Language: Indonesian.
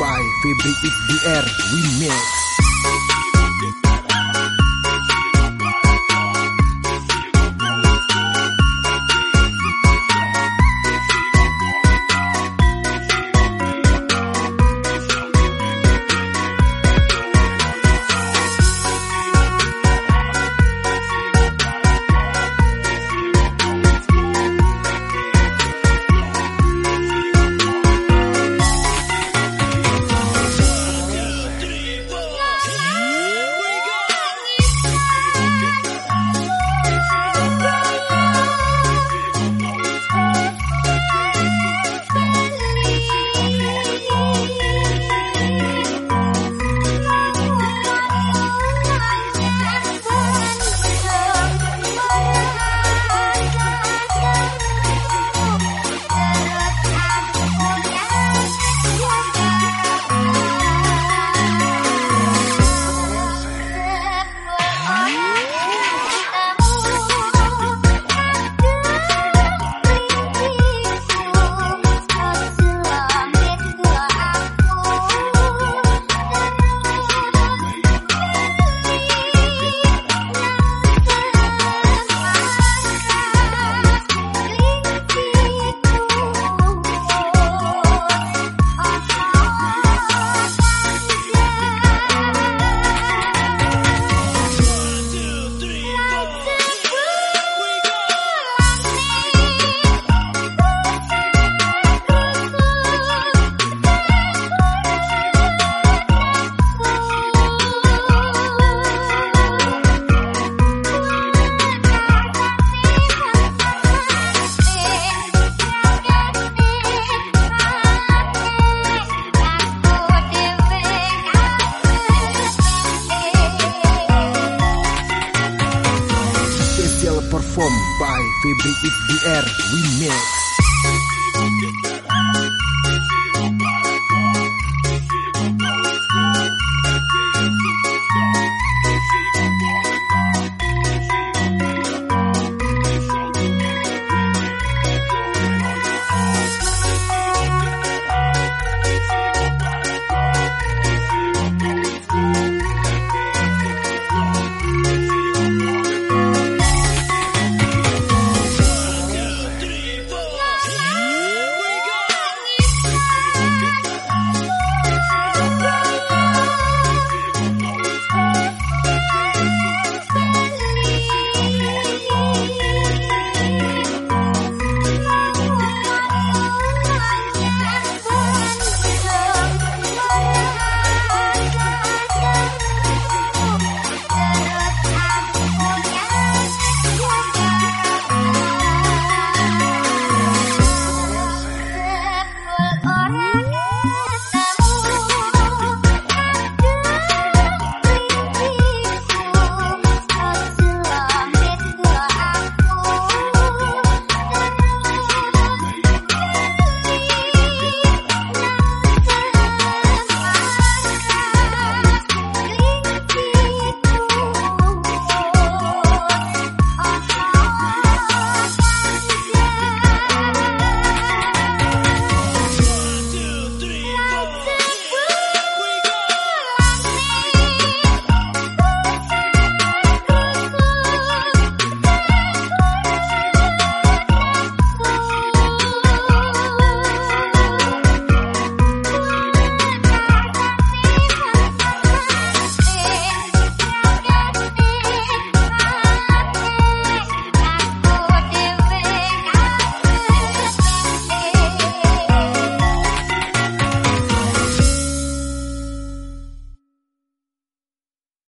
by Febri XDR Remix Febri IFDR Remix.